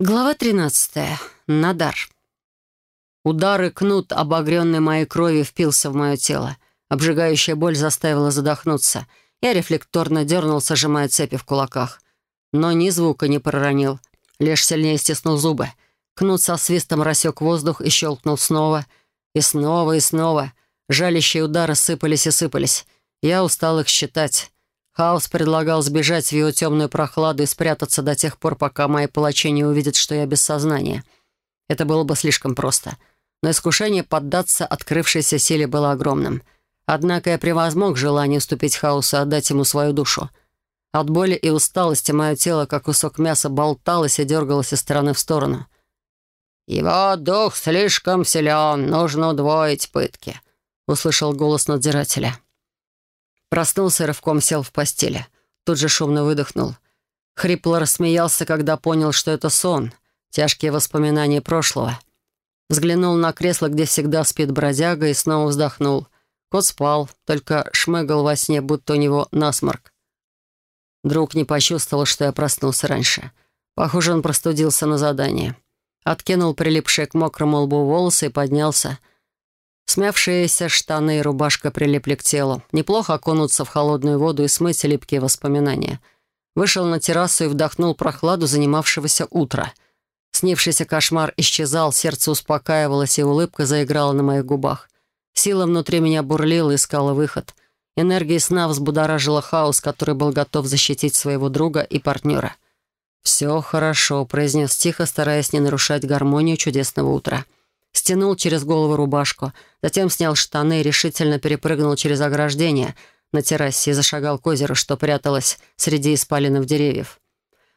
Глава 13. Надар. Удары кнут, обогренный моей кровью, впился в мое тело. Обжигающая боль заставила задохнуться. Я рефлекторно дернулся, сжимая цепи в кулаках. Но ни звука не проронил. Лишь сильнее стиснул зубы. Кнут со свистом рассек воздух и щелкнул снова. И снова, и снова. Жалящие удары сыпались и сыпались. Я устал их считать. Хаос предлагал сбежать в его темную прохладу и спрятаться до тех пор, пока мои палачи не увидят, что я без сознания. Это было бы слишком просто. Но искушение поддаться открывшейся силе было огромным. Однако я превозмог желание уступить хаосу и отдать ему свою душу. От боли и усталости мое тело, как кусок мяса, болталось и дергалось из стороны в сторону. «Его дух слишком силен, нужно удвоить пытки», — услышал голос надзирателя. Проснулся и рывком сел в постели. Тут же шумно выдохнул. Хрипло рассмеялся, когда понял, что это сон. Тяжкие воспоминания прошлого. Взглянул на кресло, где всегда спит бродяга, и снова вздохнул. Кот спал, только шмыгал во сне, будто у него насморк. Друг не почувствовал, что я проснулся раньше. Похоже, он простудился на задание. Откинул прилипшие к мокрому лбу волосы и поднялся — Смявшиеся штаны и рубашка прилипли к телу. Неплохо окунуться в холодную воду и смыть липкие воспоминания. Вышел на террасу и вдохнул прохладу занимавшегося утра. Снившийся кошмар исчезал, сердце успокаивалось, и улыбка заиграла на моих губах. Сила внутри меня бурлила, и искала выход. Энергия сна взбудоражила хаос, который был готов защитить своего друга и партнера. «Все хорошо», — произнес тихо, стараясь не нарушать гармонию чудесного утра стянул через голову рубашку, затем снял штаны и решительно перепрыгнул через ограждение на террасе и зашагал к озеру, что пряталось среди испаленных деревьев.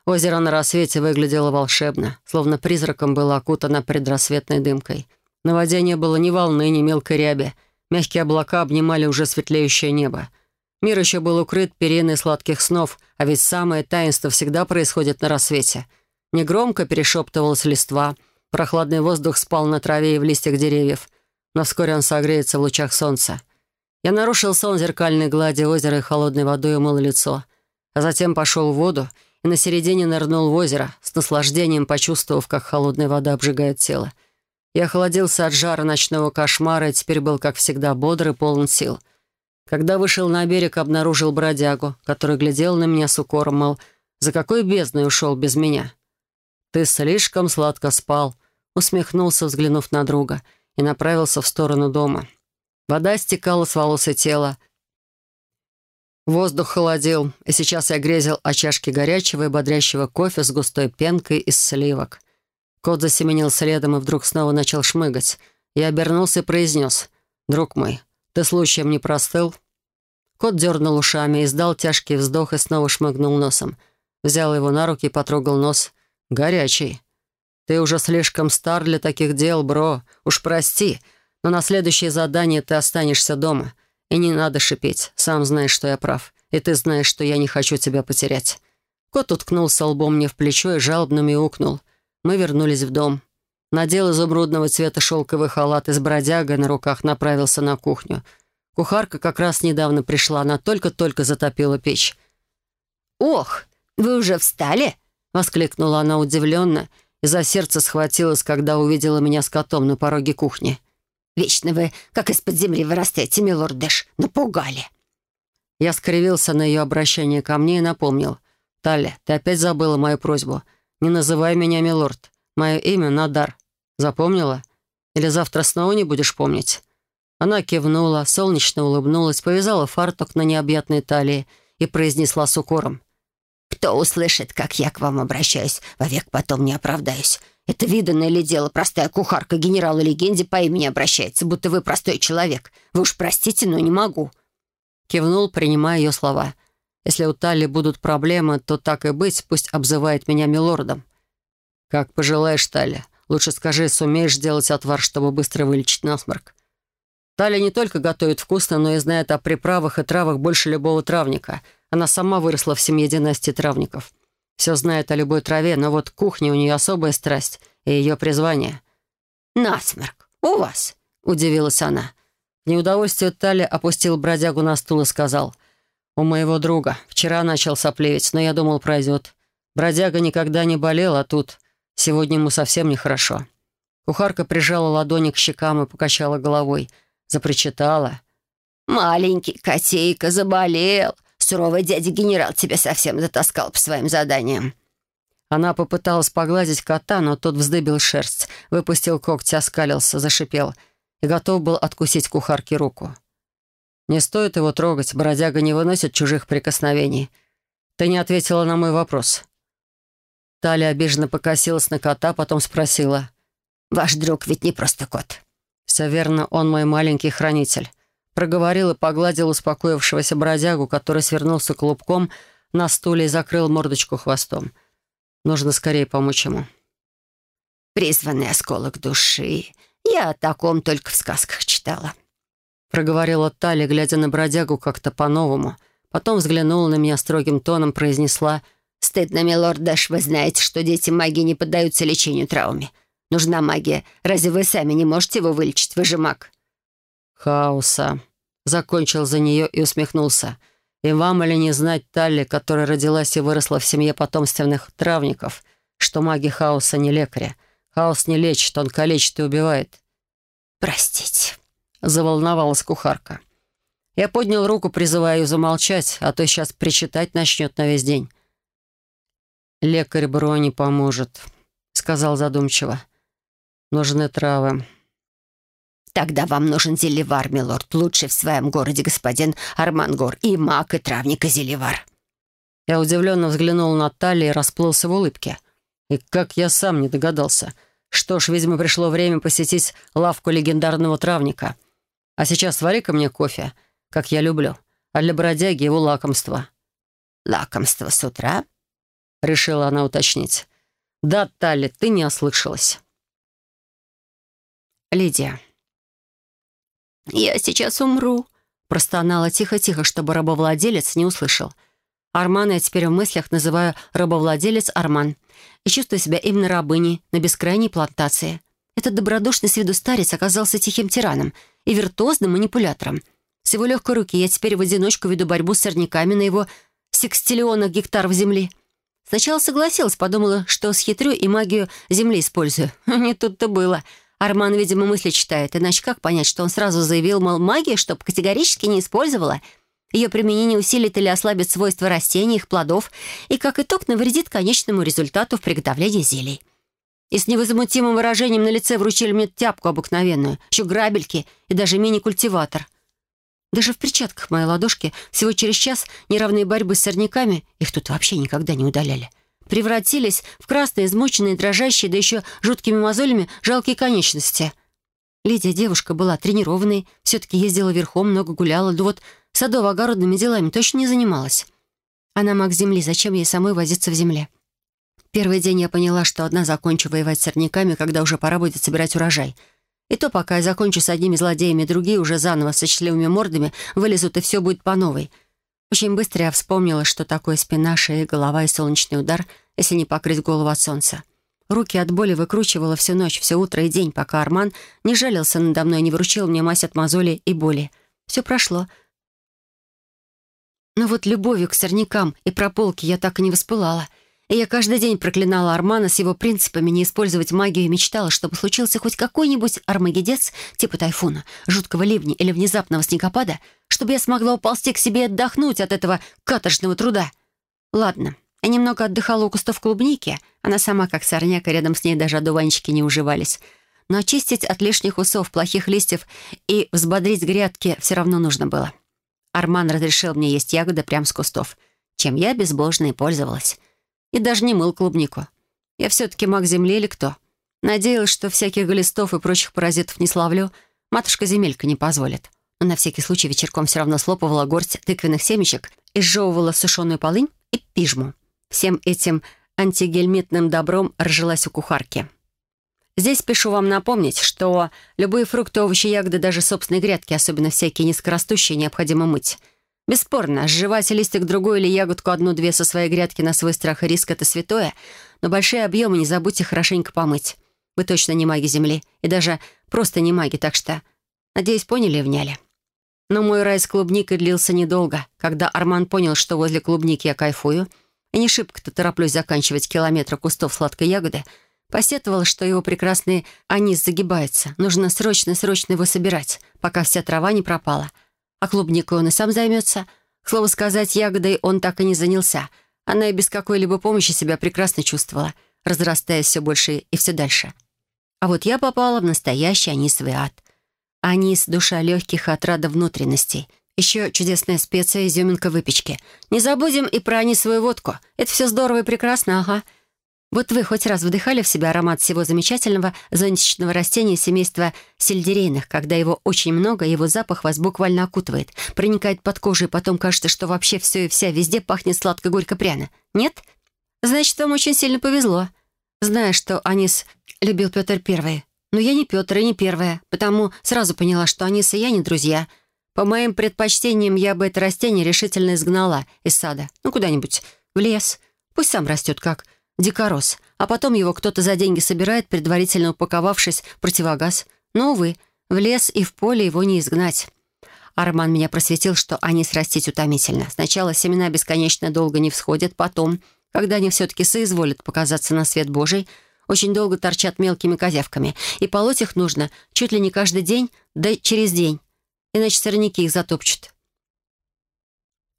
Озеро на рассвете выглядело волшебно, словно призраком было окутано предрассветной дымкой. На воде не было ни волны, ни мелкой ряби. Мягкие облака обнимали уже светлеющее небо. Мир еще был укрыт периной сладких снов, а ведь самое таинство всегда происходит на рассвете. Негромко перешептывалась листва — Прохладный воздух спал на траве и в листьях деревьев, но вскоре он согреется в лучах солнца. Я нарушил сон зеркальной глади озера и холодной водой умыл лицо, а затем пошел в воду и на середине нырнул в озеро, с наслаждением почувствовав, как холодная вода обжигает тело. Я охладился от жара ночного кошмара и теперь был, как всегда, бодр и полон сил. Когда вышел на берег, обнаружил бродягу, который глядел на меня с укором, мол, за какой бездной ушел без меня. «Ты слишком сладко спал», — усмехнулся, взглянув на друга, и направился в сторону дома. Вода стекала с волос и тела. Воздух холодил, и сейчас я грезил о чашке горячего и бодрящего кофе с густой пенкой из сливок. Кот засеменил следом и вдруг снова начал шмыгать. Я обернулся и произнес. «Друг мой, ты случаем не простыл?» Кот дернул ушами, издал тяжкий вздох и снова шмыгнул носом. Взял его на руки и потрогал нос. «Горячий. Ты уже слишком стар для таких дел, бро. Уж прости, но на следующее задание ты останешься дома. И не надо шипеть. Сам знаешь, что я прав. И ты знаешь, что я не хочу тебя потерять». Кот уткнулся лбом мне в плечо и жалобно мяукнул. Мы вернулись в дом. Надел изумрудного цвета шелковый халат и с бродягой на руках направился на кухню. Кухарка как раз недавно пришла, она только-только затопила печь. «Ох, вы уже встали?» Воскликнула она удивленно и за сердце схватилась, когда увидела меня с котом на пороге кухни. «Вечно вы, как из-под земли вырастаете, милорд Дэш, напугали!» Я скривился на ее обращение ко мне и напомнил. «Таля, ты опять забыла мою просьбу. Не называй меня милорд. Мое имя Надар. Запомнила? Или завтра снова не будешь помнить?» Она кивнула, солнечно улыбнулась, повязала фартук на необъятной талии и произнесла с укором. Кто услышит, как я к вам обращаюсь, вовек потом не оправдаюсь. Это виданное ли дело, простая кухарка генерала легенде по имени обращается, будто вы простой человек. Вы уж простите, но не могу». Кивнул, принимая ее слова. «Если у Тали будут проблемы, то так и быть, пусть обзывает меня милордом». «Как пожелаешь, Таля. Лучше скажи, сумеешь сделать отвар, чтобы быстро вылечить насморк?» Таля не только готовит вкусно, но и знает о приправах и травах больше любого травника — она сама выросла в семье династии травников. Все знает о любой траве, но вот кухня у нее особая страсть и ее призвание. «Насморк! У вас!» — удивилась она. Неудовольствие Таля опустил бродягу на стул и сказал. «У моего друга. Вчера начал сопливить, но я думал, пройдет. Бродяга никогда не болел, а тут сегодня ему совсем нехорошо. Кухарка прижала ладони к щекам и покачала головой. Запричитала. «Маленький котейка заболел. Суровый дядя-генерал тебя совсем затаскал по своим заданиям». Она попыталась погладить кота, но тот вздыбил шерсть, выпустил когти, оскалился, зашипел и готов был откусить кухарке руку. «Не стоит его трогать, бродяга не выносит чужих прикосновений. Ты не ответила на мой вопрос». Таля обиженно покосилась на кота, потом спросила. «Ваш друг ведь не просто кот». «Все верно, он мой маленький хранитель». Проговорил и погладил успокоившегося бродягу, который свернулся клубком на стуле и закрыл мордочку хвостом. Нужно скорее помочь ему. «Призванный осколок души. Я о таком только в сказках читала». Проговорила Таля, глядя на бродягу как-то по-новому. Потом взглянула на меня строгим тоном, произнесла «Стыдно, милорд Дэш, вы знаете, что дети магии не поддаются лечению травме. Нужна магия. Разве вы сами не можете его вылечить? Вы же маг». «Хаоса». Закончил за нее и усмехнулся. И вам или не знать Талли, которая родилась и выросла в семье потомственных травников, что маги хаоса не лекаря. Хаос не лечит, он калечит и убивает. «Простите», — заволновалась кухарка. Я поднял руку, призывая ее замолчать, а то сейчас причитать начнет на весь день. «Лекарь Бро не поможет», — сказал задумчиво. «Нужны травы. Тогда вам нужен зелевар, милорд, лучший в своем городе господин Армангор, и маг, и травник, и зелевар». Я удивленно взглянул на Талли и расплылся в улыбке. И как я сам не догадался. Что ж, видимо, пришло время посетить лавку легендарного травника. А сейчас свари-ка мне кофе, как я люблю. А для бродяги его лакомство. «Лакомство с утра?» — решила она уточнить. «Да, Талли, ты не ослышалась». Лидия. «Я сейчас умру», — простонала тихо-тихо, чтобы рабовладелец не услышал. Армана я теперь в мыслях называю рабовладелец Арман и чувствую себя именно рабыней на бескрайней плантации. Этот добродушный с виду старец оказался тихим тираном и виртуозным манипулятором. С его легкой руки я теперь в одиночку веду борьбу с сорняками на его секстиллионах гектаров земли. Сначала согласилась, подумала, что схитрю и магию земли использую. Не тут-то было — Арман, видимо, мысли читает, иначе как понять, что он сразу заявил, мол, магия, чтоб категорически не использовала. Ее применение усилит или ослабит свойства растений, их плодов, и, как итог, навредит конечному результату в приготовлении зелий. И с невозмутимым выражением на лице вручили мне тяпку обыкновенную, еще грабельки и даже мини-культиватор. Даже в перчатках моей ладошки всего через час неравные борьбы с сорняками, их тут вообще никогда не удаляли превратились в красные, измученные, дрожащие, да еще жуткими мозолями жалкие конечности. Лидия девушка была тренированной, все-таки ездила верхом, много гуляла, да вот садово-огородными делами точно не занималась. Она маг земли, зачем ей самой возиться в земле? Первый день я поняла, что одна закончу воевать с сорняками, когда уже пора будет собирать урожай. И то, пока я закончу с одними злодеями, другие уже заново со счастливыми мордами вылезут, и все будет по новой — очень быстро я вспомнила, что такое спина, шея, голова и солнечный удар, если не покрыть голову от солнца. Руки от боли выкручивала всю ночь, все утро и день, пока Арман не жалился надо мной, не вручил мне мазь от мозоли и боли. Все прошло. Но вот любовью к сорнякам и прополке я так и не воспылала — и я каждый день проклинала Армана с его принципами не использовать магию и мечтала, чтобы случился хоть какой-нибудь армагедец типа тайфуна, жуткого ливня или внезапного снегопада, чтобы я смогла уползти к себе и отдохнуть от этого каторжного труда. Ладно, я немного отдыхала у кустов клубники, она сама, как сорняка, рядом с ней даже одуванчики не уживались. Но очистить от лишних усов, плохих листьев и взбодрить грядки все равно нужно было. Арман разрешил мне есть ягоды прямо с кустов, чем я безбожно и пользовалась. И даже не мыл клубнику. Я все-таки маг земли или кто? Надеялась, что всяких глистов и прочих паразитов не славлю. Матушка-земелька не позволит. Но на всякий случай вечерком все равно слопывала горсть тыквенных семечек, изжевывала сушеную полынь и пижму. Всем этим антигельмитным добром ржилась у кухарки. Здесь спешу вам напомнить, что любые фрукты, овощи, ягоды, даже собственные грядки, особенно всякие низкорастущие, необходимо мыть — Бесспорно, сживать листик другой или ягодку одну-две со своей грядки на свой страх и риск — это святое, но большие объемы не забудьте хорошенько помыть. Вы точно не маги Земли, и даже просто не маги, так что, надеюсь, поняли и вняли. Но мой рай с клубникой длился недолго. Когда Арман понял, что возле клубники я кайфую, и не шибко-то тороплюсь заканчивать километры кустов сладкой ягоды, Посетовал, что его прекрасный анис загибается. Нужно срочно-срочно его собирать, пока вся трава не пропала. А клубникой он и сам займется. К слову сказать, ягодой он так и не занялся. Она и без какой-либо помощи себя прекрасно чувствовала, разрастаясь все больше и все дальше. А вот я попала в настоящий анисовый ад. Анис — душа легких отрада внутренностей. Еще чудесная специя, изюминка выпечки. Не забудем и про анисовую водку. Это все здорово и прекрасно, ага. Вот вы хоть раз вдыхали в себя аромат всего замечательного зонтичного растения семейства сельдерейных, когда его очень много, его запах вас буквально окутывает, проникает под кожу, и потом кажется, что вообще все и вся везде пахнет сладко-горько-пряно. Нет? Значит, вам очень сильно повезло. Зная, что Анис любил Петр Первый. Но я не Петр и не Первая, потому сразу поняла, что Анис и я не друзья. По моим предпочтениям, я бы это растение решительно изгнала из сада. Ну, куда-нибудь, в лес. Пусть сам растет как дикорос, а потом его кто-то за деньги собирает, предварительно упаковавшись в противогаз. Но, увы, в лес и в поле его не изгнать. Арман меня просветил, что анис растить утомительно. Сначала семена бесконечно долго не всходят, потом, когда они все-таки соизволят показаться на свет Божий, очень долго торчат мелкими козявками, и полоть их нужно чуть ли не каждый день, да через день, иначе сорняки их затопчут.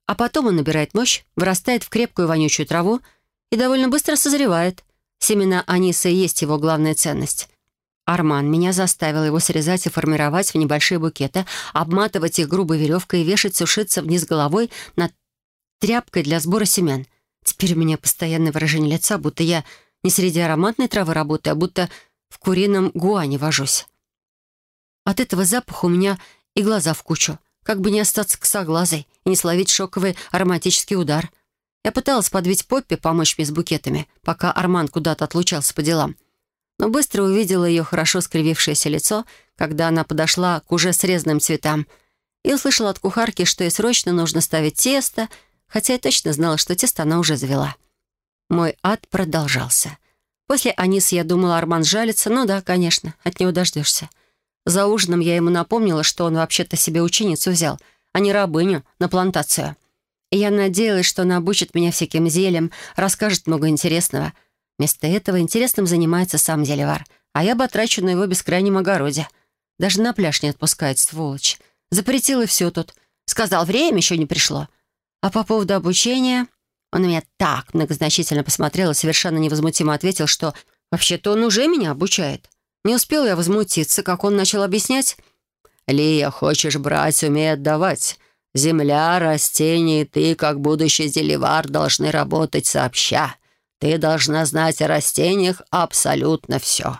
А потом он набирает мощь, вырастает в крепкую вонючую траву, и довольно быстро созревает. Семена аниса и есть его главная ценность. Арман меня заставил его срезать и формировать в небольшие букеты, обматывать их грубой веревкой и вешать сушиться вниз головой над тряпкой для сбора семян. Теперь у меня постоянное выражение лица, будто я не среди ароматной травы работаю, а будто в курином гуане вожусь. От этого запаха у меня и глаза в кучу, как бы не остаться косоглазой и не словить шоковый ароматический удар. Я пыталась подвить Поппи, помочь мне с букетами, пока Арман куда-то отлучался по делам. Но быстро увидела ее хорошо скривившееся лицо, когда она подошла к уже срезанным цветам, и услышала от кухарки, что ей срочно нужно ставить тесто, хотя я точно знала, что тесто она уже завела. Мой ад продолжался. После Анис я думала, Арман жалится. Ну да, конечно, от него дождешься. За ужином я ему напомнила, что он вообще-то себе ученицу взял, а не рабыню на плантацию. Я надеялась, что он обучит меня всяким зельям, расскажет много интересного. Вместо этого интересным занимается сам зелевар, а я батрачу на его бескрайнем огороде. Даже на пляж не отпускает, сволочь. Запретил и все тут. Сказал, время еще не пришло. А по поводу обучения... Он на меня так многозначительно посмотрел и совершенно невозмутимо ответил, что вообще-то он уже меня обучает. Не успел я возмутиться, как он начал объяснять. «Лия, хочешь брать, умей отдавать. Земля, растения и ты, как будущий зелевар, должны работать сообща. Ты должна знать о растениях абсолютно все.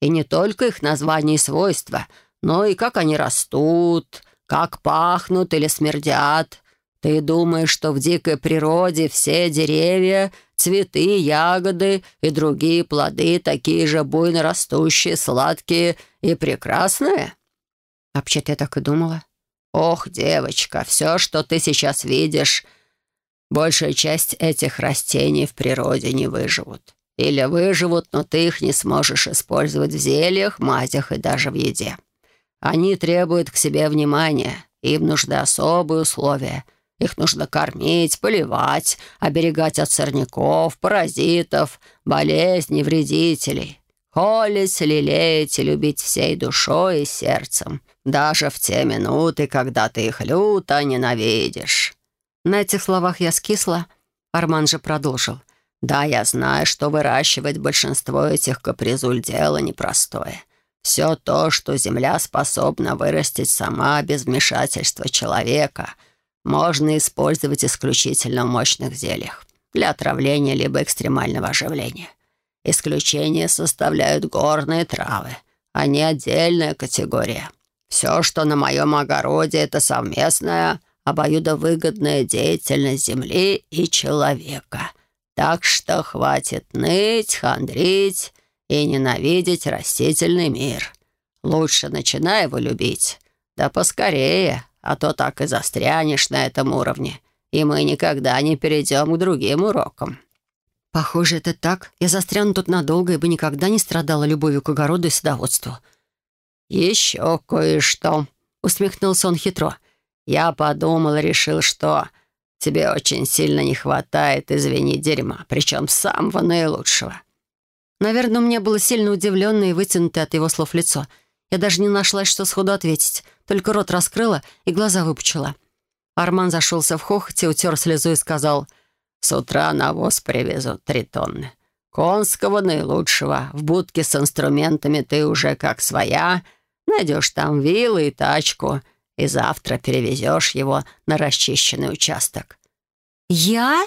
И не только их название и свойства, но и как они растут, как пахнут или смердят. Ты думаешь, что в дикой природе все деревья, цветы, ягоды и другие плоды такие же буйно растущие, сладкие и прекрасные? Вообще-то я так и думала. «Ох, девочка, все, что ты сейчас видишь, большая часть этих растений в природе не выживут. Или выживут, но ты их не сможешь использовать в зельях, мазях и даже в еде. Они требуют к себе внимания, им нужны особые условия. Их нужно кормить, поливать, оберегать от сорняков, паразитов, болезней, вредителей. Холить, лелеять и любить всей душой и сердцем даже в те минуты, когда ты их люто ненавидишь». На этих словах я скисла. Арман же продолжил. «Да, я знаю, что выращивать большинство этих капризуль дело непростое. Все то, что земля способна вырастить сама без вмешательства человека, можно использовать исключительно в мощных зельях для отравления либо экстремального оживления. Исключение составляют горные травы. Они отдельная категория. Все, что на моем огороде, это совместная, обоюдовыгодная деятельность земли и человека. Так что хватит ныть, хандрить и ненавидеть растительный мир. Лучше начинай его любить. Да поскорее, а то так и застрянешь на этом уровне, и мы никогда не перейдем к другим урокам». «Похоже, это так. Я застряну тут надолго, ибо никогда не страдала любовью к огороду и садоводству. «Еще кое-что», — усмехнулся он хитро. «Я подумал и решил, что тебе очень сильно не хватает, извини, дерьма, причем самого наилучшего». Наверное, у меня было сильно удивленное и вытянутое от его слов лицо. Я даже не нашла, что сходу ответить. Только рот раскрыла и глаза выпучила. Арман зашелся в хохоте, утер слезу и сказал, «С утра навоз привезут три тонны. Конского наилучшего. В будке с инструментами ты уже как своя. Найдешь там вилы и тачку, и завтра перевезешь его на расчищенный участок». «Я?»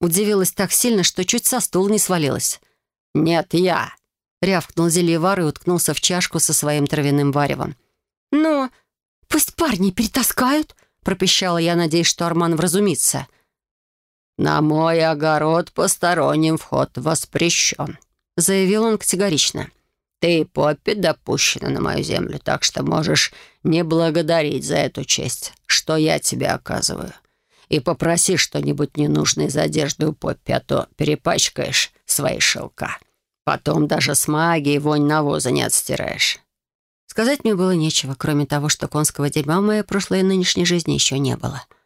Удивилась так сильно, что чуть со стула не свалилась. «Нет, я», — рявкнул зельевар и уткнулся в чашку со своим травяным варевом. «Ну, пусть парни перетаскают», — пропищала я, надеясь, что Арман вразумится. «На мой огород посторонним вход воспрещен», — заявил он категорично. «Ты, Поппи, допущена на мою землю, так что можешь не благодарить за эту честь, что я тебе оказываю и попроси что-нибудь ненужное из одежды у Поппи, а то перепачкаешь свои шелка. Потом даже с магией вонь навоза не отстираешь». Сказать мне было нечего, кроме того, что конского дерьма в моей прошлой и нынешней жизни еще не было. —